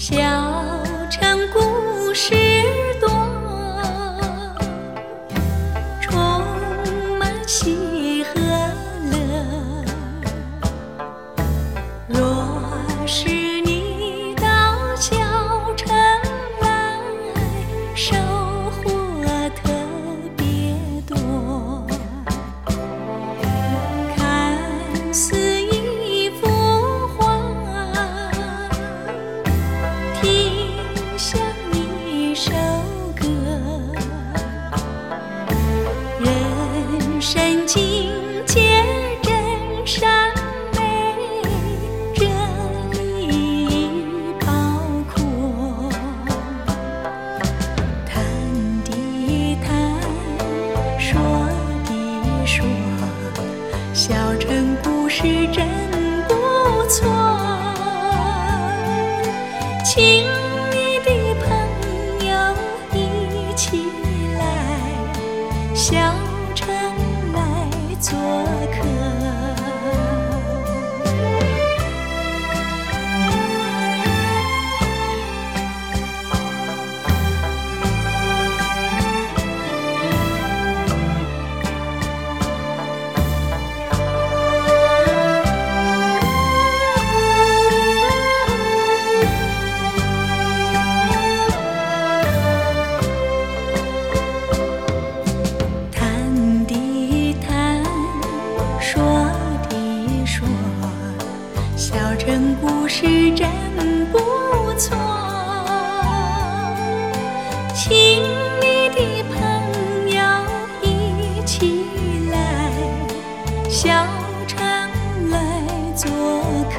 小城故事多充满喜和乐。若是你到小城来收小城故事真不错。情小城故事真不错。请你的朋友一起来，小城来做客。